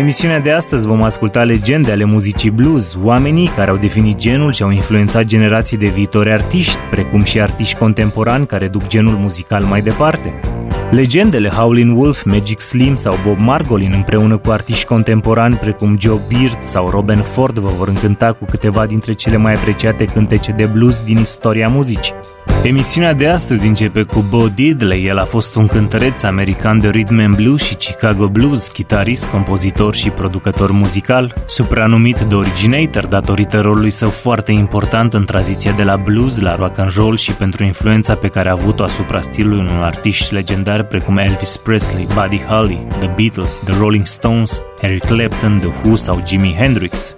emisiunea de astăzi vom asculta legende ale muzicii blues, oamenii care au definit genul și au influențat generații de viitori artiști, precum și artiști contemporani care duc genul muzical mai departe. Legendele Howlin' Wolf, Magic Slim sau Bob Margolin împreună cu artiști contemporani precum Joe Beard sau Robin Ford vă vor încânta cu câteva dintre cele mai apreciate cântece de blues din istoria muzicii. Emisiunea de astăzi începe cu Bo Diddley. El a fost un cântăreț american de rhythm and blues și Chicago blues, chitarist, compozitor și producător muzical, supranumit de originator datorită rolului său foarte important în tranziția de la blues la rock and roll și pentru influența pe care a avut-o asupra stilului unor artiști legendari precum Elvis Presley, Buddy Holly, The Beatles, The Rolling Stones, Eric Clapton, The Who sau Jimi Hendrix.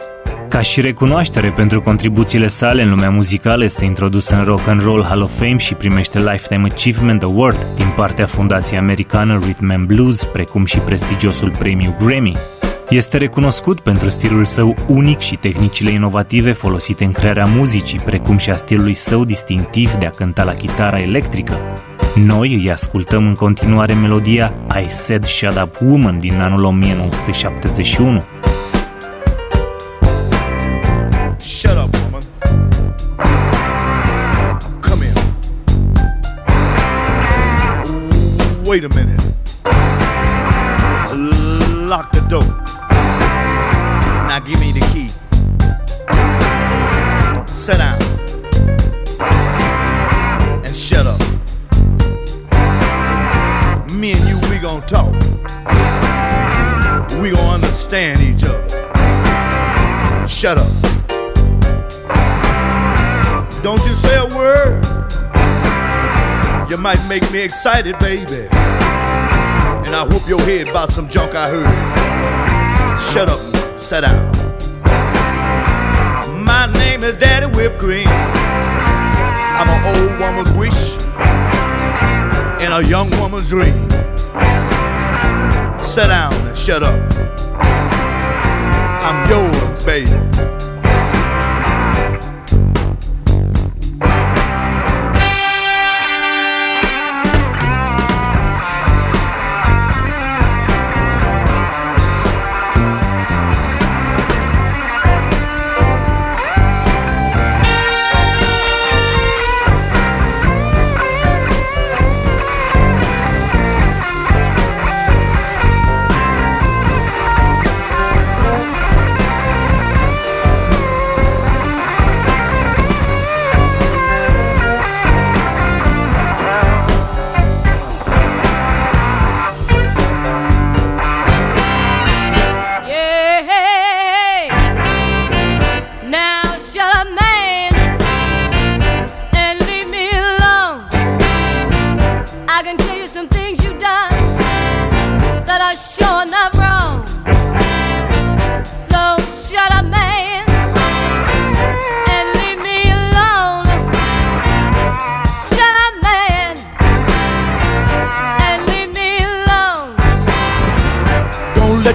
Ca și recunoaștere pentru contribuțiile sale în lumea muzicală, este introdus în Rock and Roll Hall of Fame și primește Lifetime Achievement Award din partea Fundației Americană Rhythm and Blues, precum și prestigiosul premiu Grammy. Este recunoscut pentru stilul său unic și tehnicile inovative folosite în crearea muzicii, precum și a stilului său distinctiv de a cânta la chitara electrică. Noi îi ascultăm în continuare melodia I Said Shut Up Woman din anul 1971. Wait a minute. Lock the door. Now give me the key. Sit down. And shut up. Me and you, we gonna talk. We gonna understand each other. Shut up. Don't you say a word. You might make me excited, baby. And I whoop your head about some junk I heard. Shut up, sit down. My name is Daddy Whipped Cream. I'm an old woman's wish and a young woman's dream. Sit down and shut up. I'm yours, baby.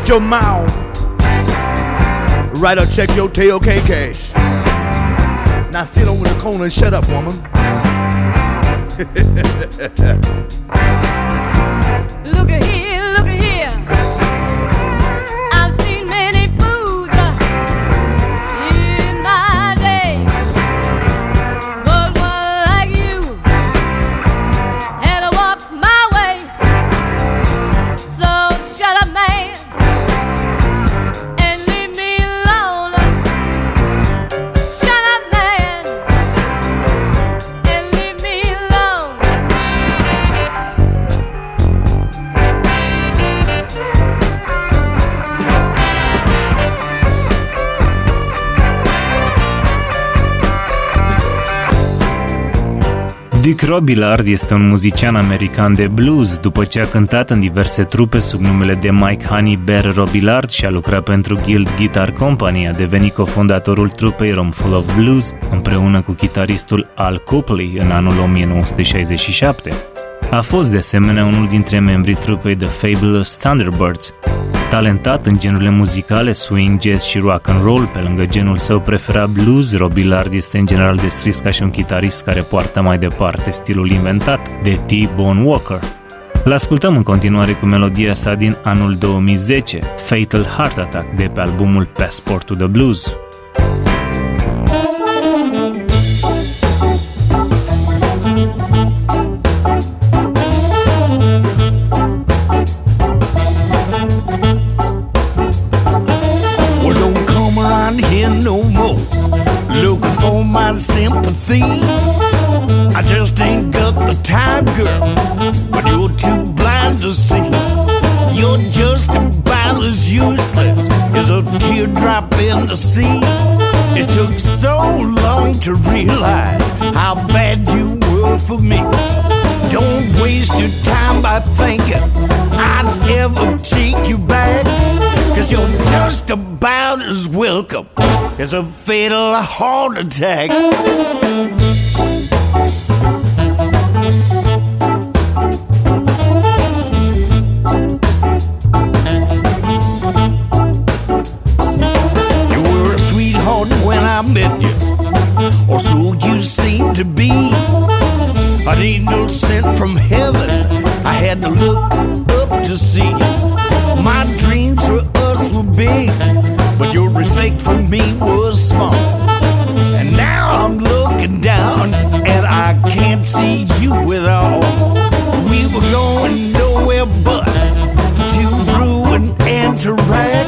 Your mouth. Write a check your tail can't cash. Now sit over the corner and shut up, woman. Robillard este un muzician american de blues, după ce a cântat în diverse trupe sub numele de Mike Honey Bear Robillard și a lucrat pentru Guild Guitar Company, a devenit cofondatorul trupei Roomful of Blues împreună cu chitaristul Al Copley în anul 1967. A fost de asemenea unul dintre membrii trupei The Fabulous Thunderbirds, Talentat în genurile muzicale, swing, jazz și rock and roll, pe lângă genul său preferat blues, Robbie Lard este în general descris ca și un chitarist care poartă mai departe stilul inventat de T. Bone Walker. L-ascultăm în continuare cu melodia sa din anul 2010, Fatal Heart Attack, de pe albumul Passport to the Blues. Sympathy. I just ain't got the time, girl. But you're too blind to see. You're just about as useless as a teardrop in the sea. It took so long to realize how bad you were for me. Don't waste your time by thinking I'd ever take you back. Cause you're just about as welcome as a fatal heart attack. You were a sweetheart when I met you, or so you seemed to be. An angel sent from heaven, I had to look up to see. My dreams us were big, but your respect for me was small. And now I'm looking down, and I can't see you at all. We were going nowhere but to ruin and to wreck.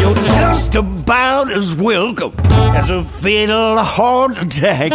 You're just about as welcome as a fatal heart attack.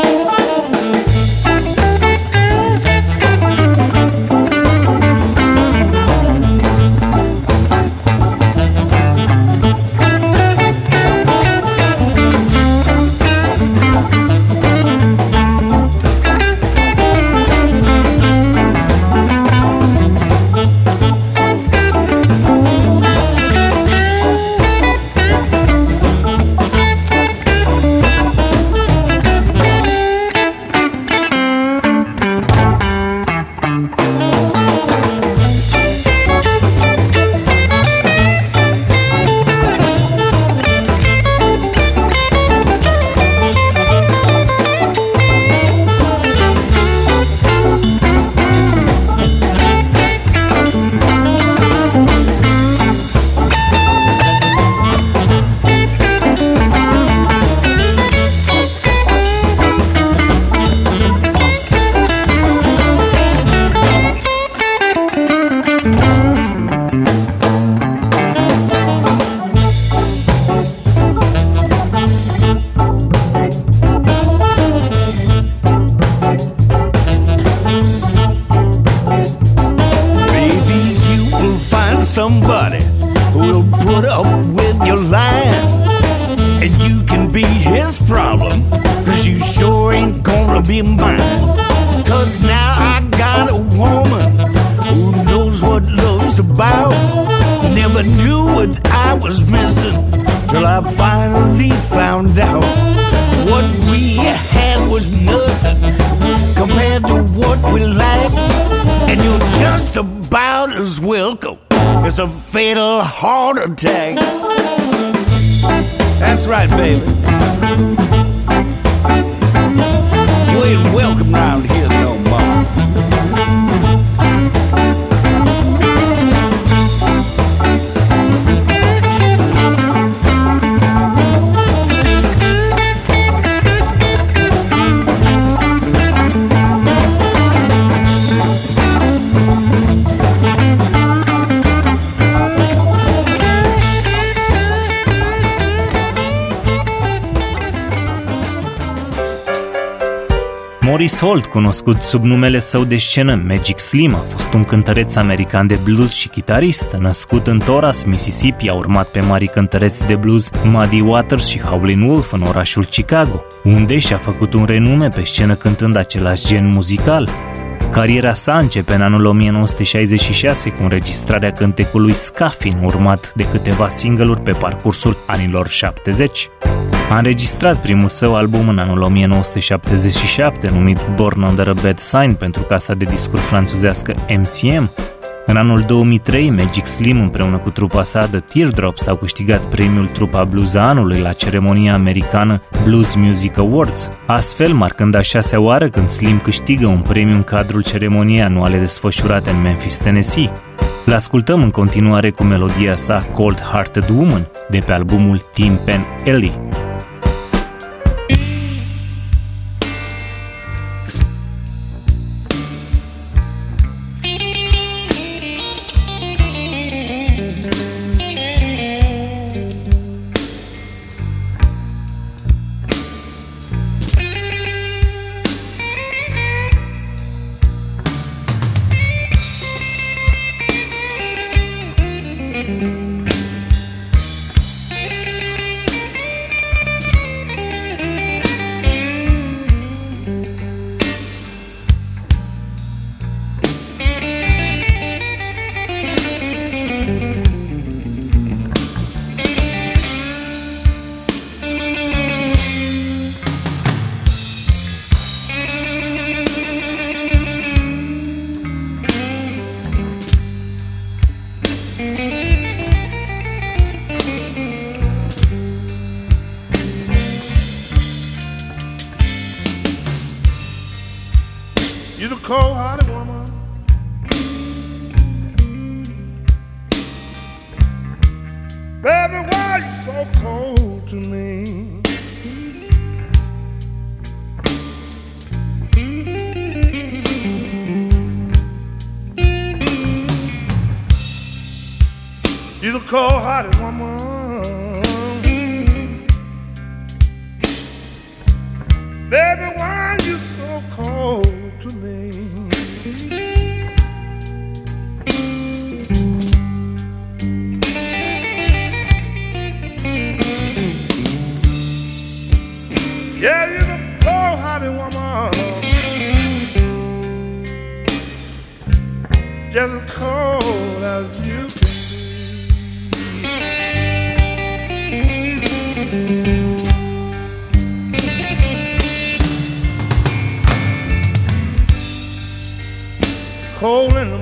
Fatal heart Morris Holt, cunoscut sub numele său de scenă Magic Slim, a fost un cântăreț american de blues și chitarist. Născut în Toras, Mississippi, a urmat pe mari cântăreți de blues Muddy Waters și Howlin' Wolf în orașul Chicago, unde și-a făcut un renume pe scenă cântând același gen muzical. Cariera sa începe în anul 1966 cu înregistrarea cântecului Scaffin, urmat de câteva single-uri pe parcursul anilor 70. A înregistrat primul său album în anul 1977, numit Born Under a Bad Sign pentru casa de discuri franțuzească MCM, În anul 2003, Magic Slim împreună cu trupa sa The Teardrops au câștigat premiul Trupa Blues a anului la ceremonia americană Blues Music Awards, astfel marcând a șasea oară când Slim câștigă un premiu în cadrul ceremoniei anuale desfășurate în Memphis, Tennessee. L ascultăm în continuare cu melodia sa Cold Hearted Woman de pe albumul Tim Pen Ellie. so cold to me. You're the cold hearted woman. Baby, why are you so cold to me? just cold as you can be. Cold and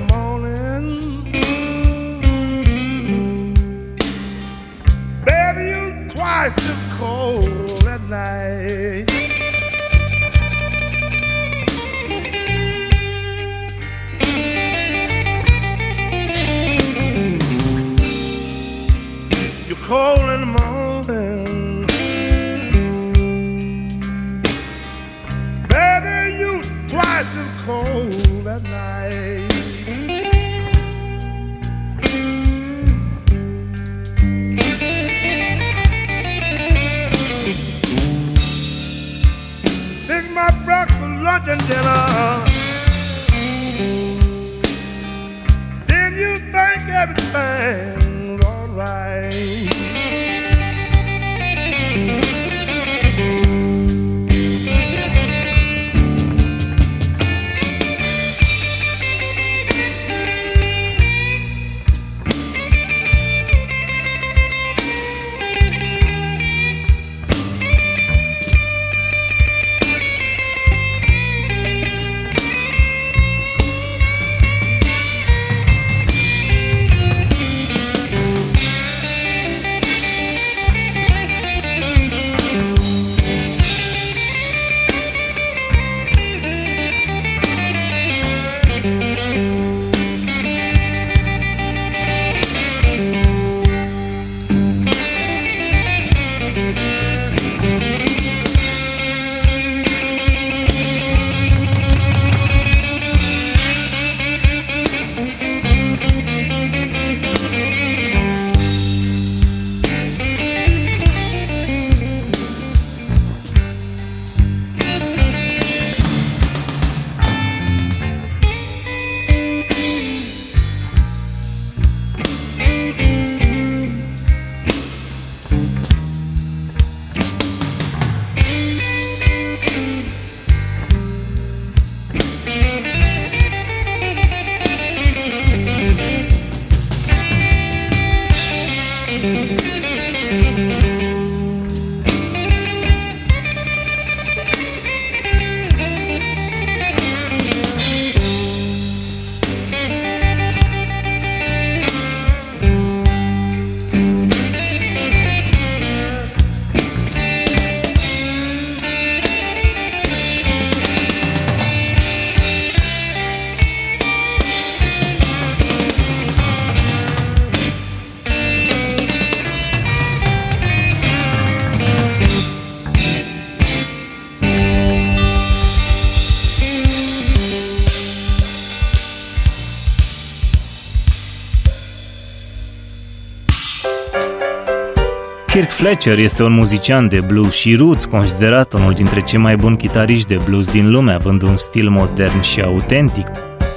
Fletcher este un muzician de blues și roots, considerat unul dintre cei mai buni chitariști de blues din lume, având un stil modern și autentic.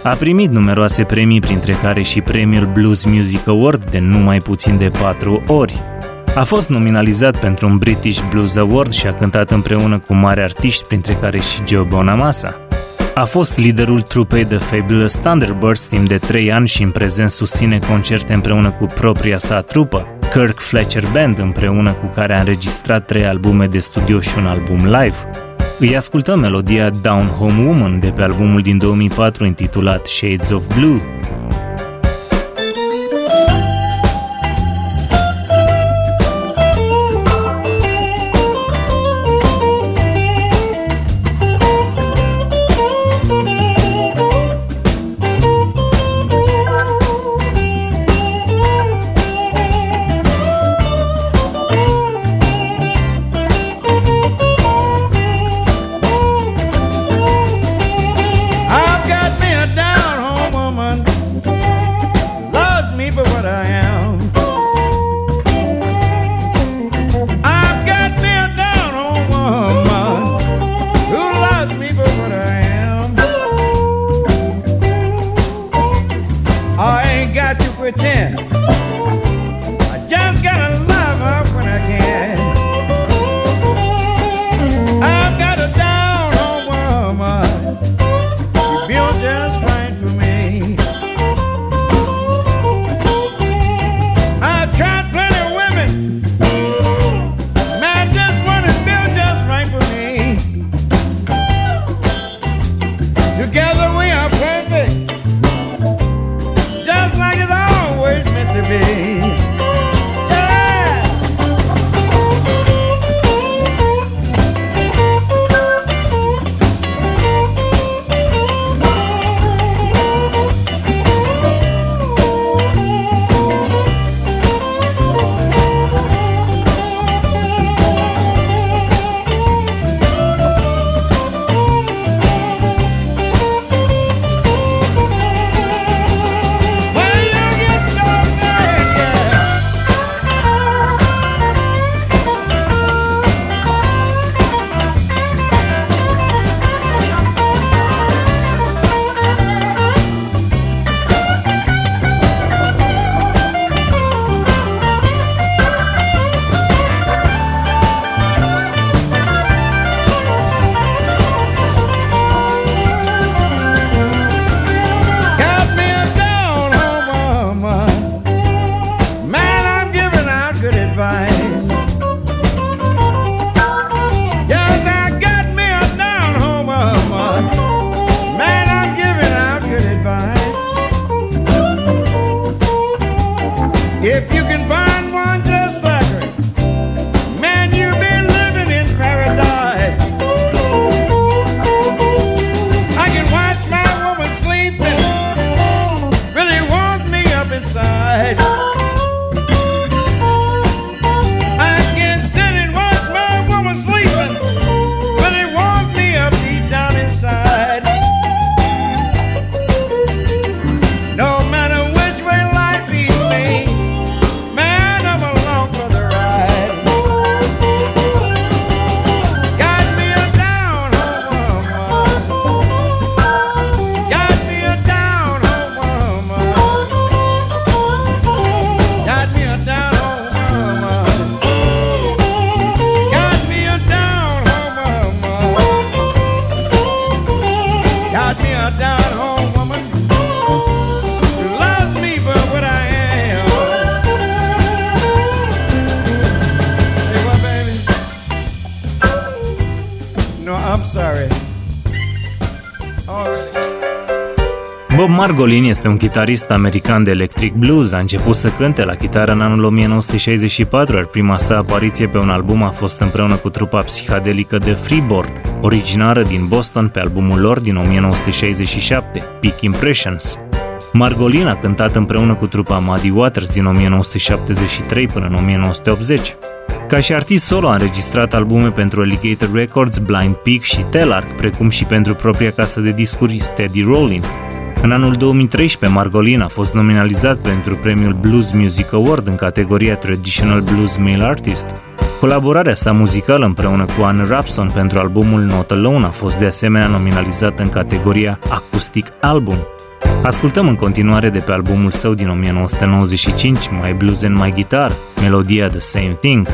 A primit numeroase premii, printre care și premiul Blues Music Award de numai puțin de patru ori. A fost nominalizat pentru un British Blues Award și a cântat împreună cu mari artiști, printre care și Joe Bonamassa. A fost liderul trupei The Fabulous Thunderbirds timp de 3 ani și în prezent susține concerte împreună cu propria sa trupă, Kirk Fletcher Band, împreună cu care a înregistrat 3 albume de studio și un album live. Îi ascultăm melodia Down Home Woman de pe albumul din 2004 intitulat Shades of Blue, Margolin este un chitarist american de electric blues. A început să cânte la chitară în anul 1964, iar prima sa apariție pe un album a fost împreună cu trupa psihadelică de Freeboard, originară din Boston pe albumul lor din 1967, Peak Impressions. Margolin a cântat împreună cu trupa Muddy Waters din 1973 până în 1980. Ca și artist solo a înregistrat albume pentru Alligator Records, Blind Peak și Telarc, precum și pentru propria casă de discuri Steady Rolling. În anul 2013, Margolin a fost nominalizat pentru premiul Blues Music Award în categoria Traditional Blues Male Artist. Colaborarea sa muzicală împreună cu Anne Rapson pentru albumul Not Alone a fost de asemenea nominalizată în categoria Acoustic Album. Ascultăm în continuare de pe albumul său din 1995, My Blues and My Guitar, melodia The Same Thing,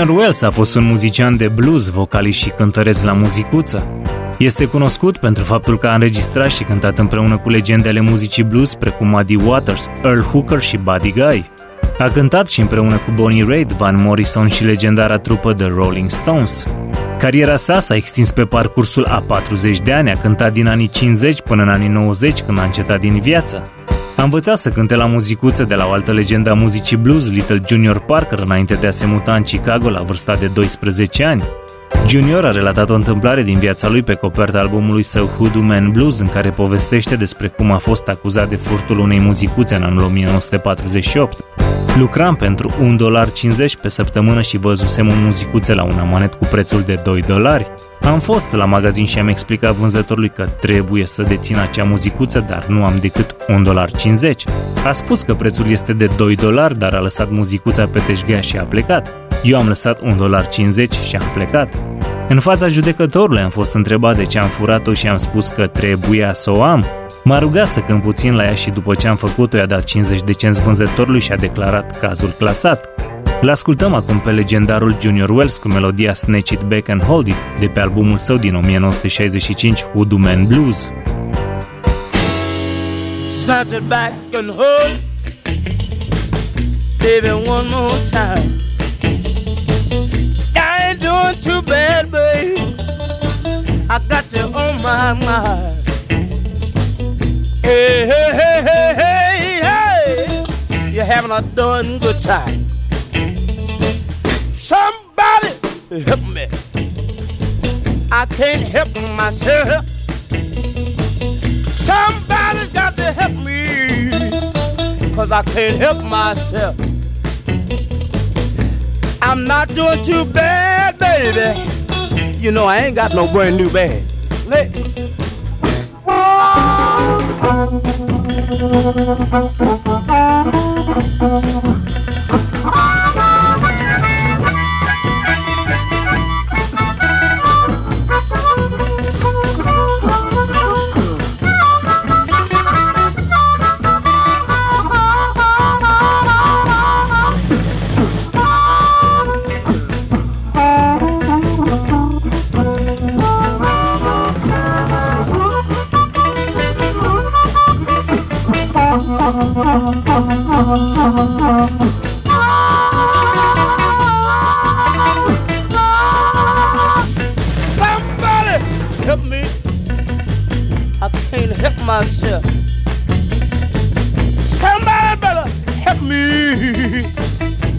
Junior Wells a fost un muzician de blues, vocalist și cântăreț la muzicuță. Este cunoscut pentru faptul că a înregistrat și cântat împreună cu legendele muzicii blues precum Muddy Waters, Earl Hooker și Buddy Guy. A cântat și împreună cu Bonnie Raitt, Van Morrison și legendara trupă The Rolling Stones. Cariera sa s-a extins pe parcursul a 40 de ani, a cântat din anii 50 până în anii 90 când a încetat din viață. A învățat să cânte la muzicuță de la o altă legendă a muzicii blues, Little Junior Parker, înainte de a se muta în Chicago la vârsta de 12 ani. Junior a relatat o întâmplare din viața lui pe coperta albumului său Hoodoo Man Blues, în care povestește despre cum a fost acuzat de furtul unei muzicuțe în anul 1948. Lucram pentru 1,50 dolar pe săptămână și văzusem o muzicuțe la un amanet cu prețul de 2 dolari. Am fost la magazin și am explicat vânzătorului că trebuie să dețin acea muzicuță, dar nu am decât 1,50 dolar. A spus că prețul este de 2 dolari, dar a lăsat muzicuța pe teșghea și a plecat. Eu am lăsat 1,50 dolar și am plecat. În fața judecătorului am fost întrebat de ce am furat-o și am spus că trebuia să o am. M-a rugat să cânt puțin la ea și după ce am făcut-o i-a dat 50 de cenți vânzătorului și a declarat cazul clasat. Îl ascultăm acum pe legendarul Junior Wells cu melodia Snatch It Back and Hold It de pe albumul său din 1965 Voodoo Man Blues. Snatch it back and hold Baby one more time I ain't doing too bad baby I got you on my mind Hey, hey, hey, hey, hey, hey You're having a darn good time Somebody help me. I can't help myself. Somebody's got to help me. Cause I can't help myself. I'm not doing too bad, baby. You know, I ain't got no brand new bag. Let Thank you. Myself. Somebody better help me,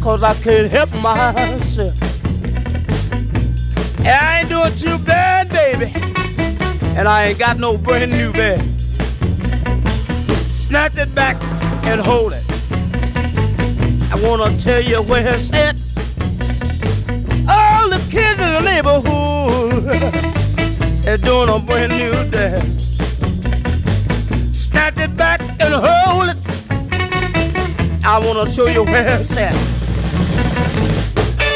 cause I can't help myself. And I ain't doing too bad, baby, and I ain't got no brand new bed. Snatch it back and hold it. I wanna tell you where it's at. All the kids in the neighborhood are doing a brand new dance snatch it back and hold it. I want to show you where it's at.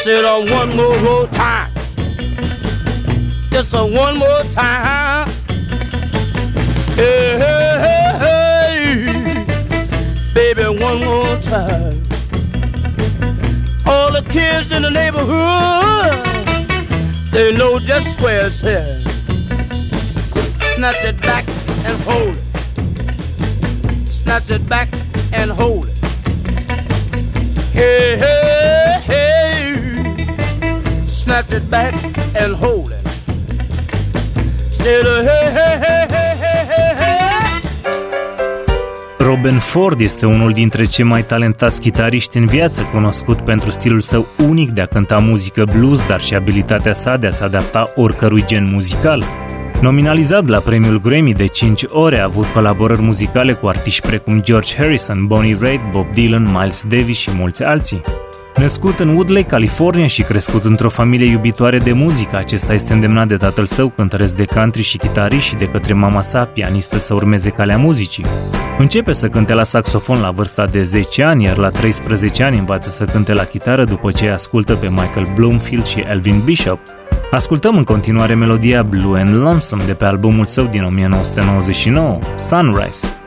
Sit on one more, more time. Just a one more time. Hey, All the kids in the neighborhood, they know just where it's at. Snatch it back and hold it snatch it back and hold it. Hey, hey, hey, snatch it back and hold it. Hey, Robin Ford este unul dintre cei mai talentați chitariști în viață, cunoscut pentru stilul său unic de a cânta muzică blues, dar și abilitatea sa de a se adapta oricărui gen muzical. Nominalizat la premiul Grammy de 5 ore, a avut colaborări muzicale cu artiști precum George Harrison, Bonnie Raitt, Bob Dylan, Miles Davis și mulți alții. Născut în Woodlake, California și crescut într-o familie iubitoare de muzică, acesta este îndemnat de tatăl său, cântăresc de country și chitarist și de către mama sa, pianistă, să urmeze calea muzicii. Începe să cânte la saxofon la vârsta de 10 ani, iar la 13 ani învață să cânte la chitară după ce ascultă pe Michael Bloomfield și Elvin Bishop. Ascultăm în continuare melodia Blue and Lonesome de pe albumul său din 1999, Sunrise.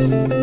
Fuss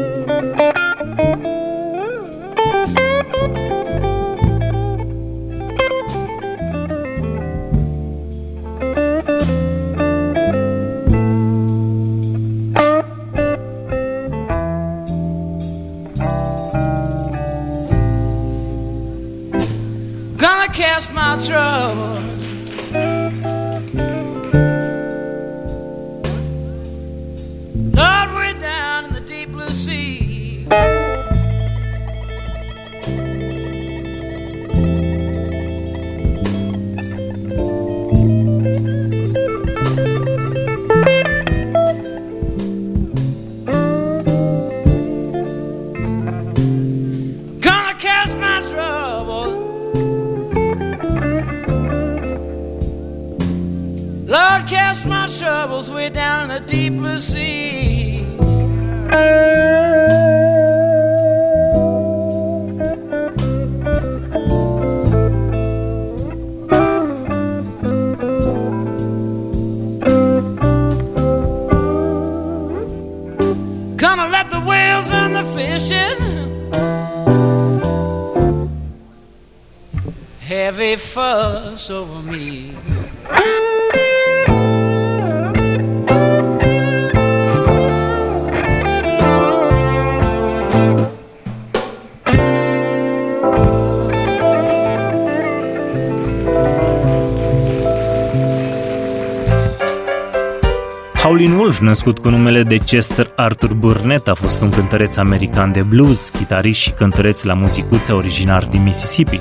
Howlin' Wolf, născut cu numele de Chester Arthur Burnett, a fost un cântăreț american de blues, chitarist și cântăreț la muzicuță originar din Mississippi.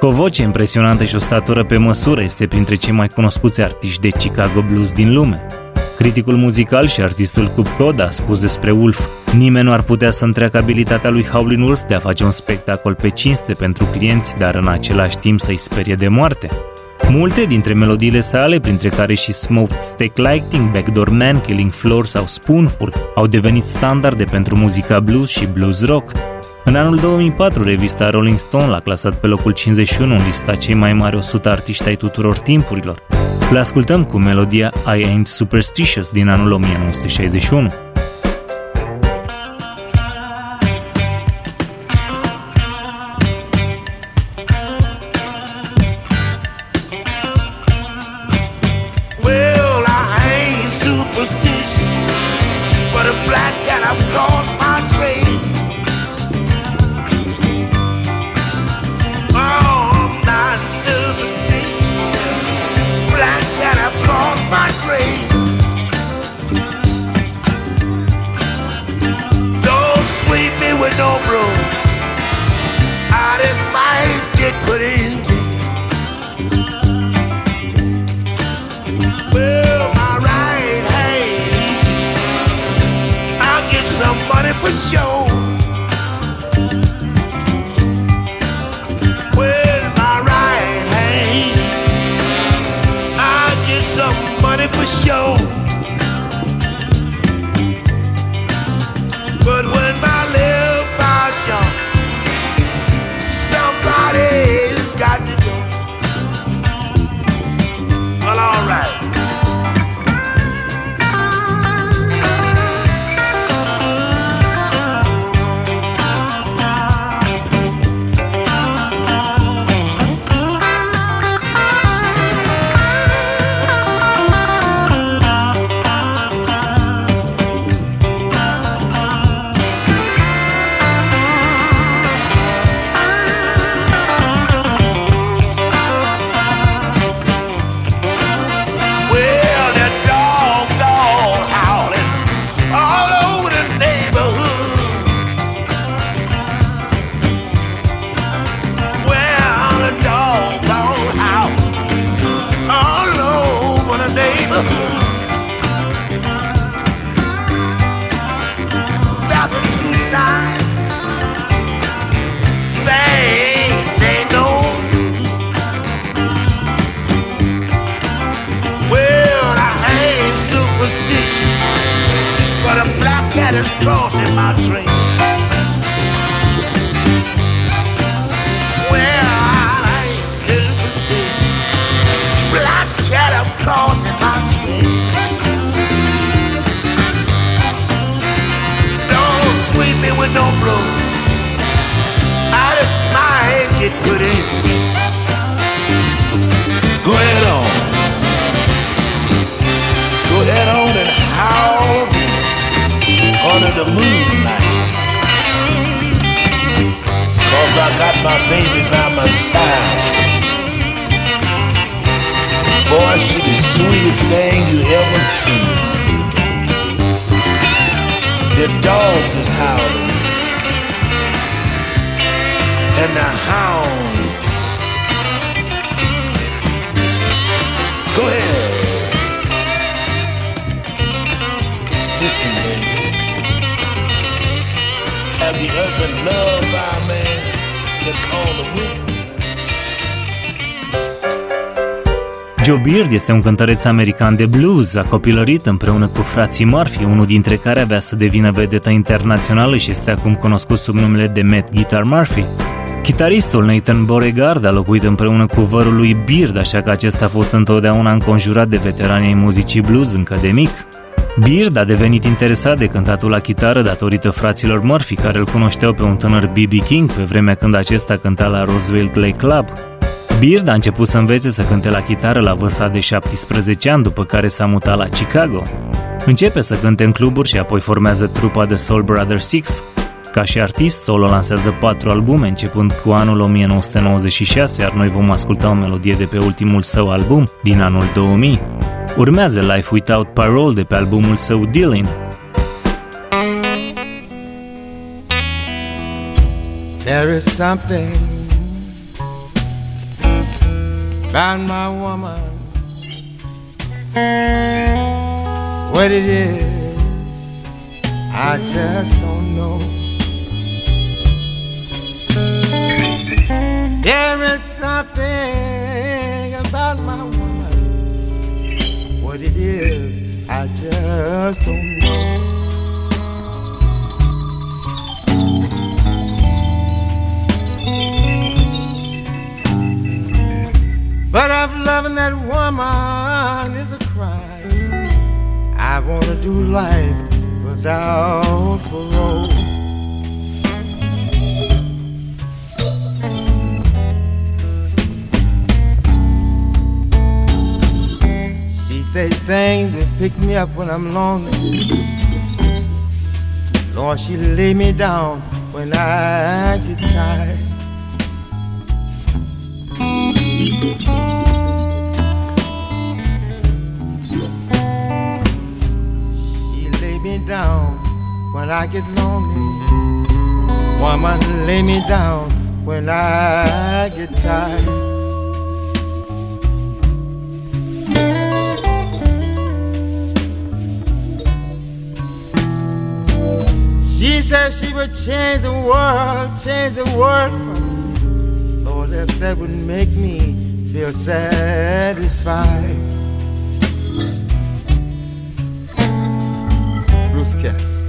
Cu o voce impresionantă și o statură pe măsură, este printre cei mai cunoscuți artiști de Chicago Blues din lume. Criticul muzical și artistul Cup Todd a spus despre Wolf Nimeni nu ar putea să întreacă abilitatea lui Howlin' Wolf de a face un spectacol pe cinste pentru clienți, dar în același timp să-i sperie de moarte. Multe dintre melodiile sale, printre care și Smoked Steak Lighting, Backdoor Man, Killing Floor sau Spoonful, au devenit standarde pentru muzica blues și blues rock, în anul 2004, revista Rolling Stone l-a clasat pe locul 51 în lista cei mai mari 100 artiști ai tuturor timpurilor. Le ascultăm cu melodia I Ain't Superstitious din anul 1961. Joe Beard este un cântăreț american de blues, a copilărit împreună cu frații Murphy, unul dintre care avea să devină vedetă internațională și este acum cunoscut sub numele de Matt Guitar Murphy. Chitaristul Nathan Beauregard a locuit împreună cu vărul lui Beard, așa că acesta a fost întotdeauna înconjurat de veteranii muzicii blues încă de mic. Beard a devenit interesat de cântatul la chitară datorită fraților Murphy, care îl cunoșteau pe un tânăr B.B. King pe vremea când acesta cânta la Roosevelt Lake Club. Beard a început să învețe să cânte la chitară la vârsta de 17 ani, după care s-a mutat la Chicago. Începe să cânte în cluburi și apoi formează trupa de Soul Brothers Six. Ca și artist, solo lansează patru albume, începând cu anul 1996, iar noi vom asculta o melodie de pe ultimul său album, din anul 2000. Urmează Life Without Parole de pe albumul său Dealing. There is something about my woman. What it is, I just don't know. There is something about my woman. What it is, I just don't know. But if loving that woman is a crime, I wanna do life without parole. She says things that pick me up when I'm lonely. Lord, she lay me down when I get tired. Down when I get lonely. Woman, lay me down when I get tired. She said she would change the world, change the world for me. Lord, if that would make me feel satisfied. Bruce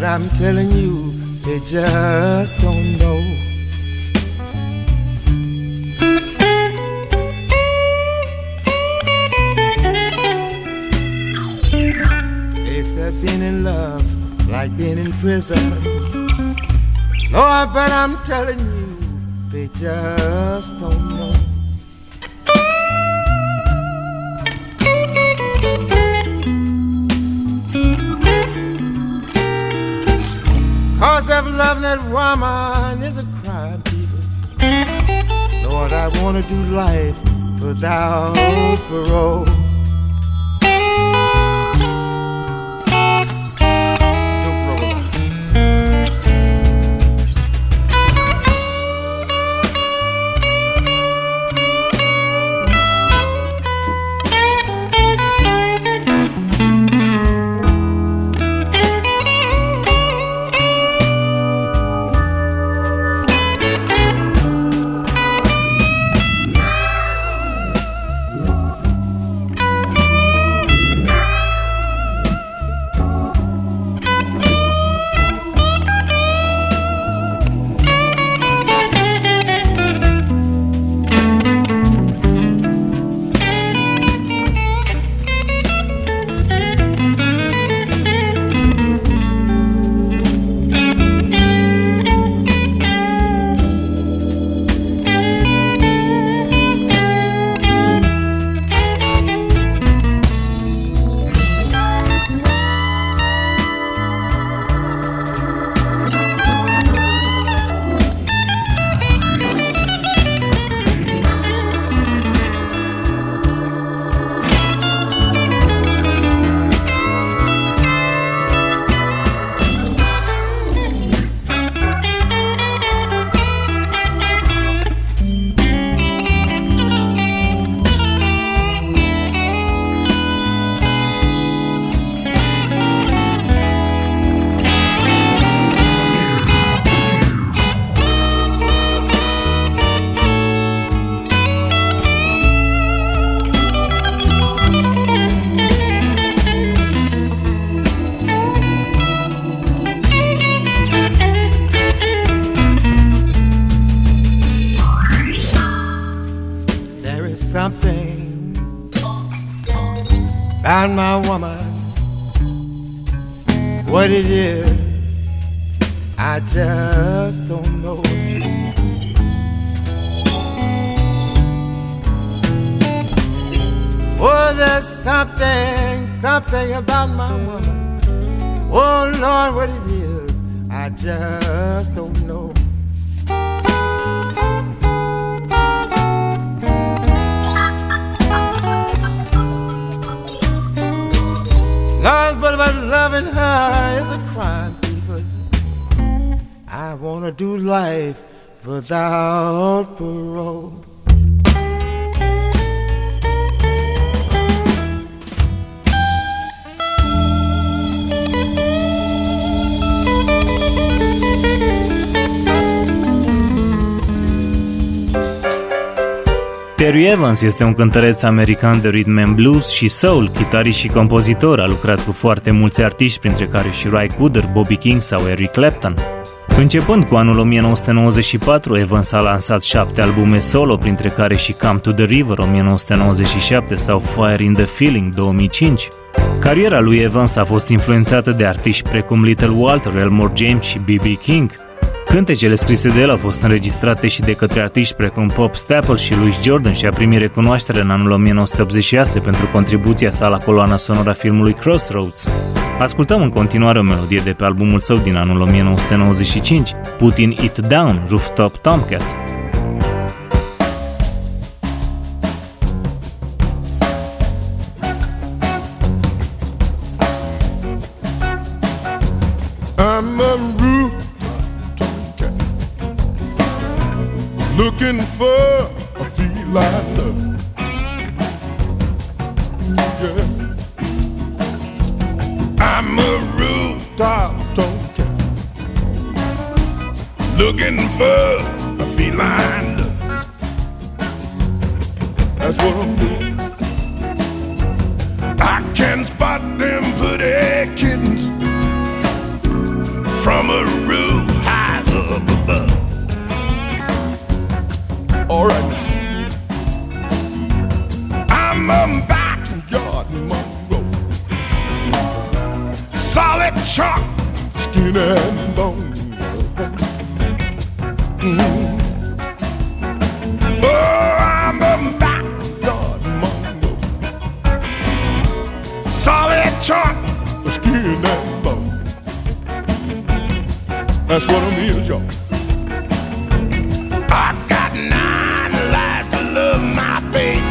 But I'm telling you, they just don't know. They said being in love like being in prison. Lord, but I'm telling you, they just don't Wanna do life without parole. Evans este un cântăreț american de rhythm and blues și soul, chitarist și compozitor, a lucrat cu foarte mulți artiști, printre care și Ry Cooder, Bobby King sau Eric Clapton. Începând cu anul 1994, Evans a lansat șapte albume solo, printre care și Come to the River 1997 sau Fire in the Feeling 2005. Cariera lui Evans a fost influențată de artiști precum Little Walter, Elmore James și B.B. King. Cântecele scrise de el au fost înregistrate și de către artiști precum Pop Staple și Louis Jordan și a primit recunoaștere în anul 1986 pentru contribuția sa la coloana sonoră a filmului Crossroads. Ascultăm în continuare o melodie de pe albumul său din anul 1995, Putting It Down, Rooftop Tomcat. looking for a feline like love. Yeah. I'm a rooftop tomcat, looking for a feline love. That's what I'm doing. I can spot them pretty kittens from a roof. All right. I'm a backyard Monroe. Solid chalk, skin and bone. Mm. Oh, I'm a backyard Monroe. Solid chalk, skin and bone. That's what I'm here, y'all. Bait.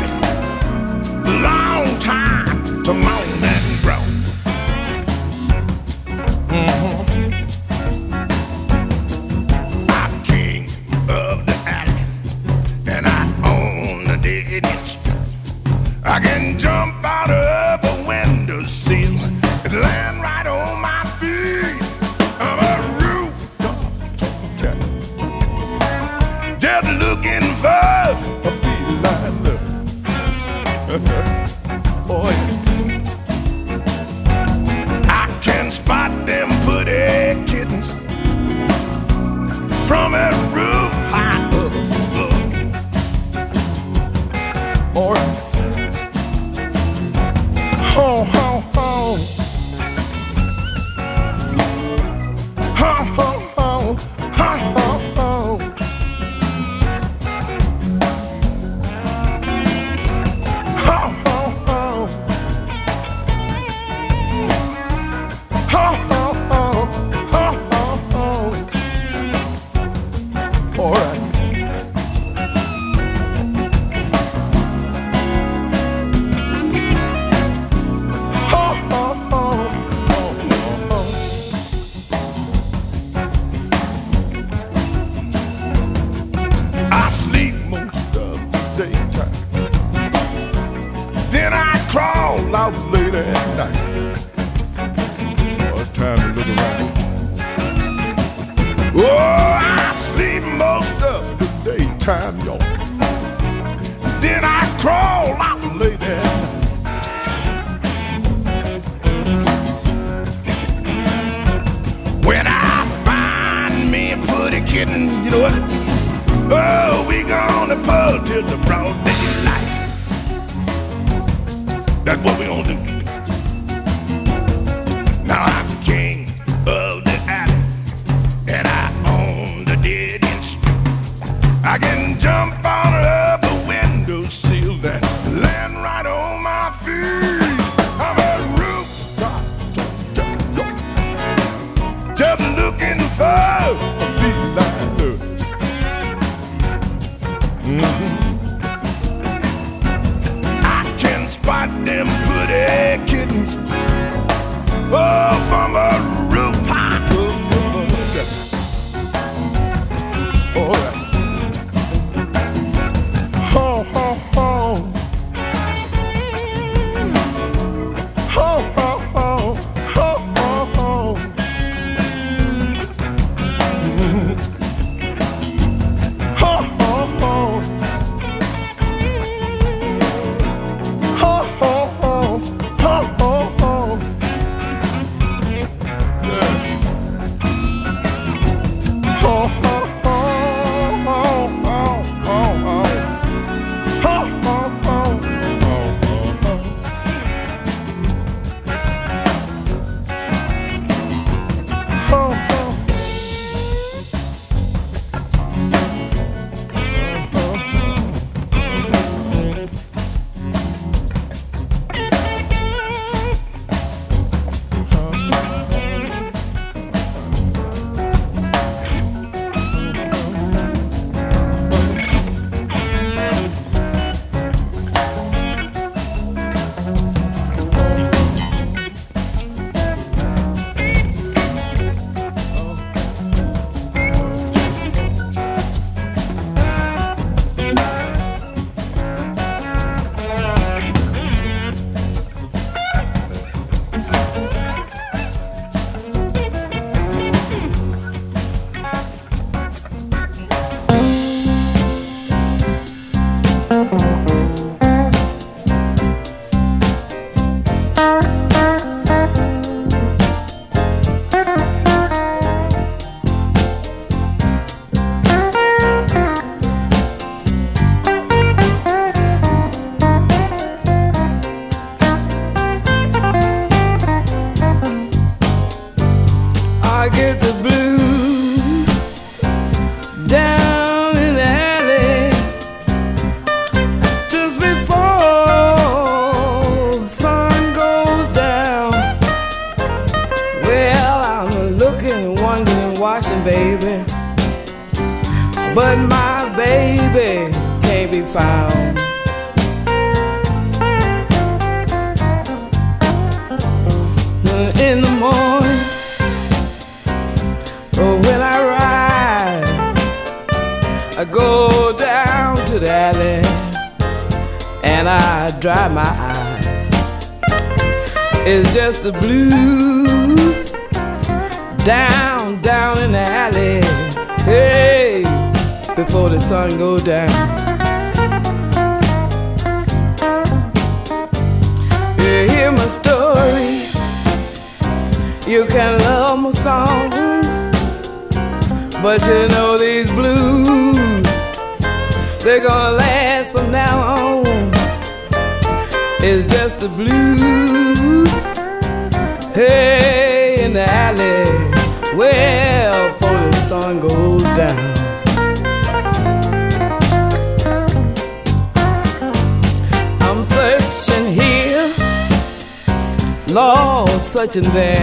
in there.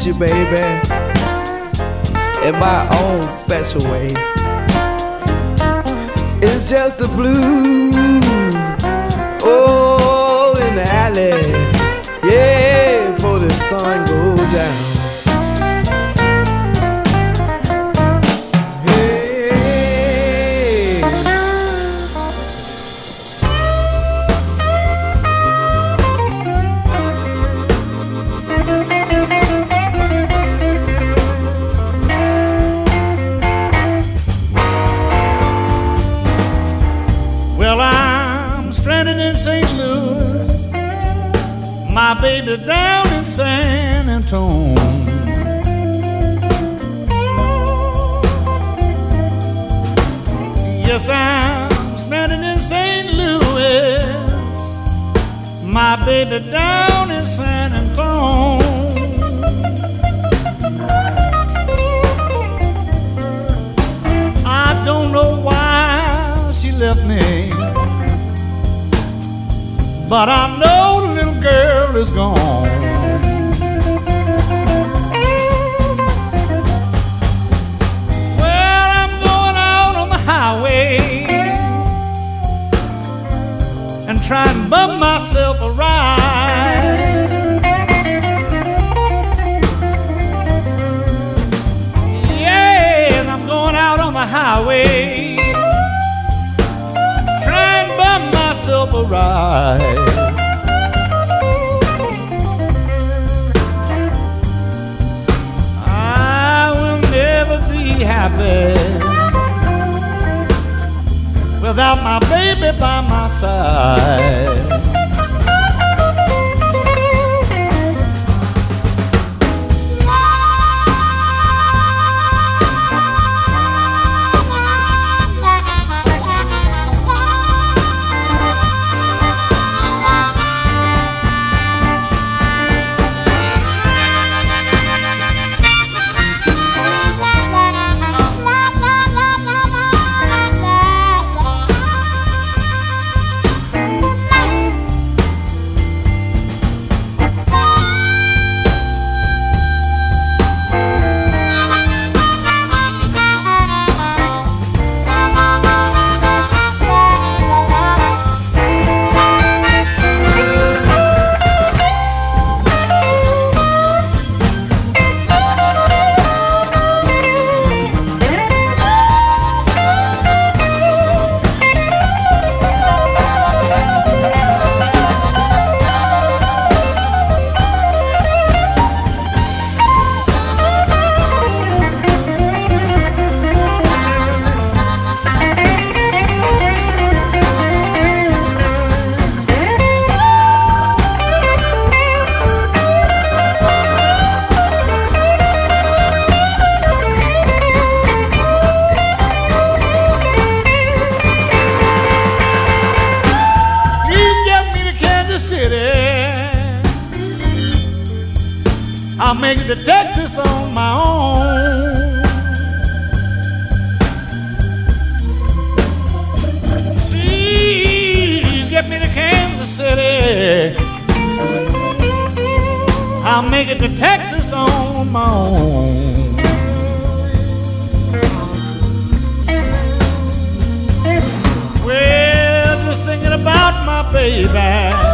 miss you, baby, in my own special way. It's just the blues, oh, in the alley, yeah, for the sun did down in San Antonio. I don't know why she left me. But I know the little girl is gone. alright. I will never be happy without my baby by my side. I'll make it to Texas on my own. Well, just thinking about my baby.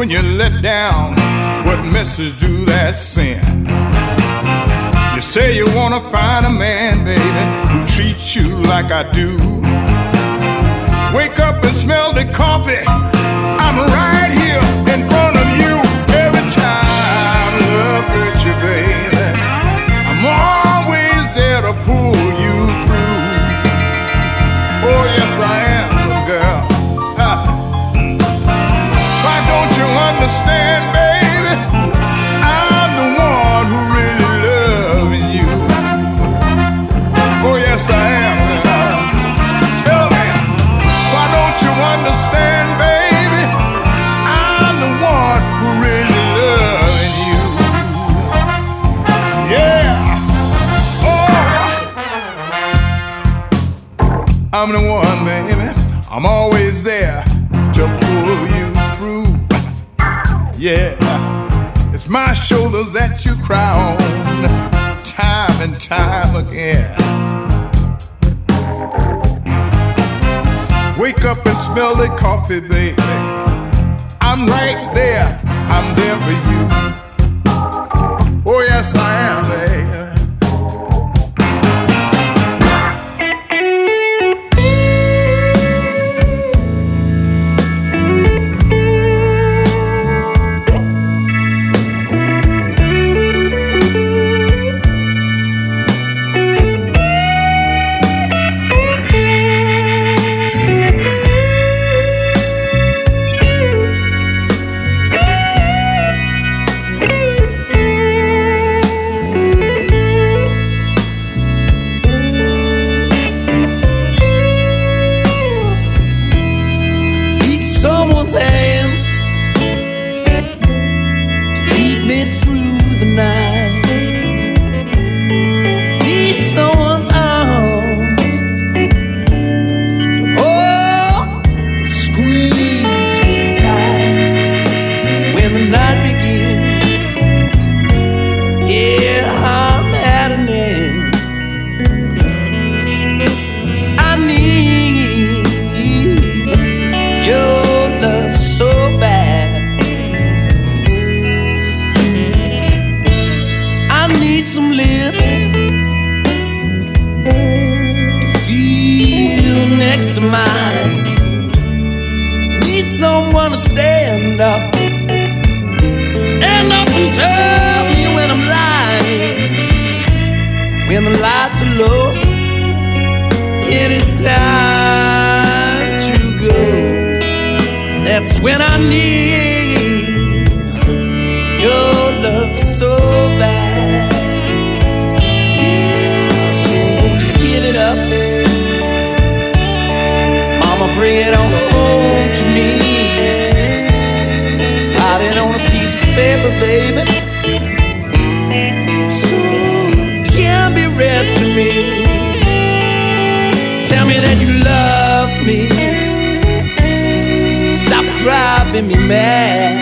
when you're let down? What message do that send? You say you wanna find a man, baby, who treats you like I do. Wake up and smell the coffee. I'm right. I'm always there to pull you through. Yeah, it's my shoulders that you cry on time and time again. Wake up and smell the coffee, baby. I'm right there, I'm there for you. Man.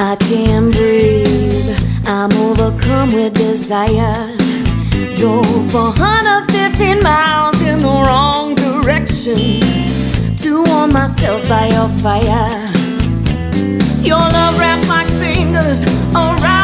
I can't breathe. I'm overcome with desire. Drove 115 miles in the wrong direction to warm myself by your fire. Your love wraps my fingers around.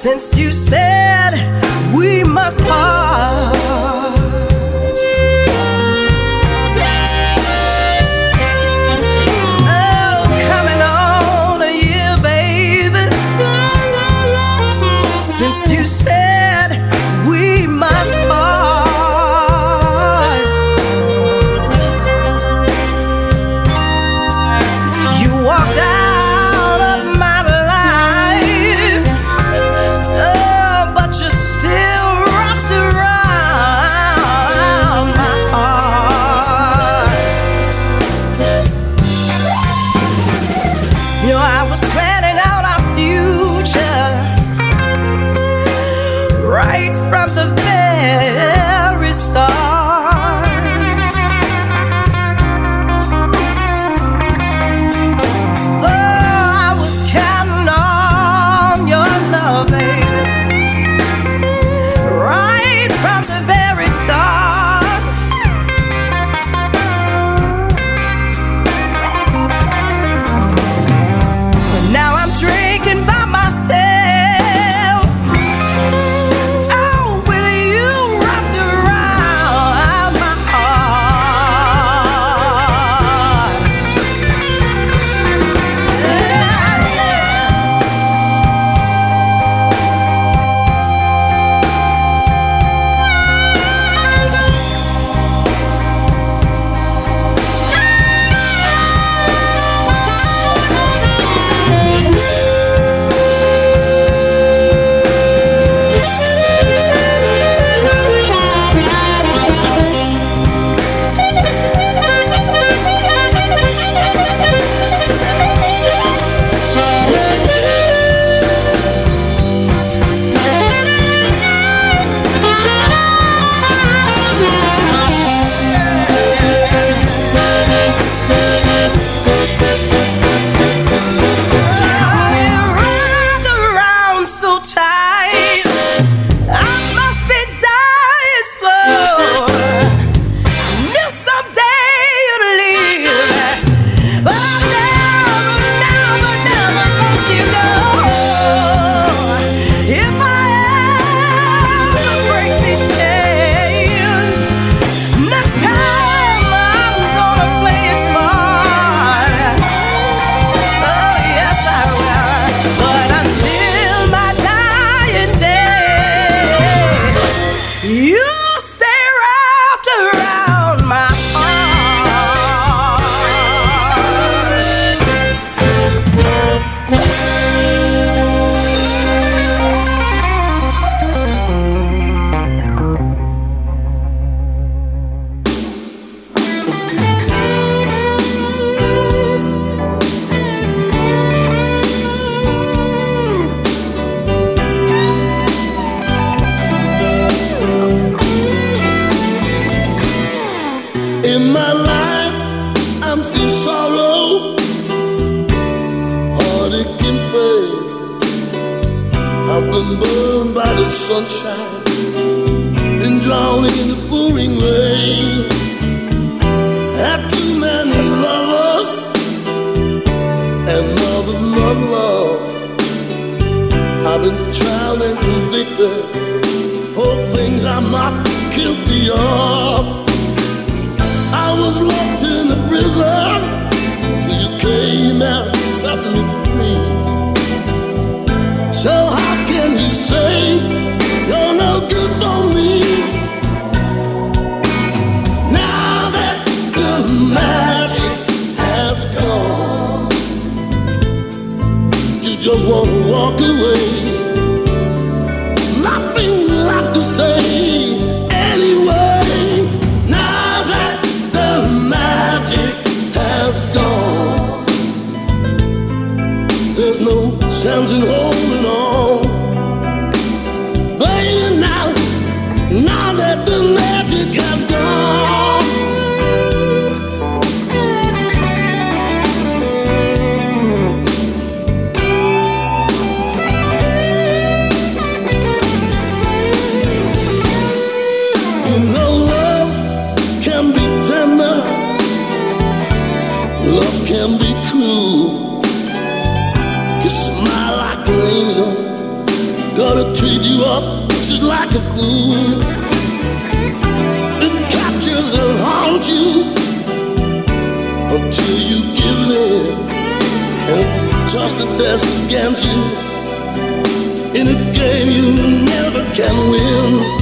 Since you said I've been tried and convicted for things I'm not guilty of. I was locked in a prison till you came out and set me free. So how can you say you're no good for me? Now that the magic has gone, you just wanna walk away. the best against you in a game you never can win.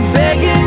Begging